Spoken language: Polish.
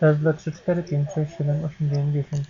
raz dwa trzy cztery pięć sześć siedem osiem dziewięć dziesięć.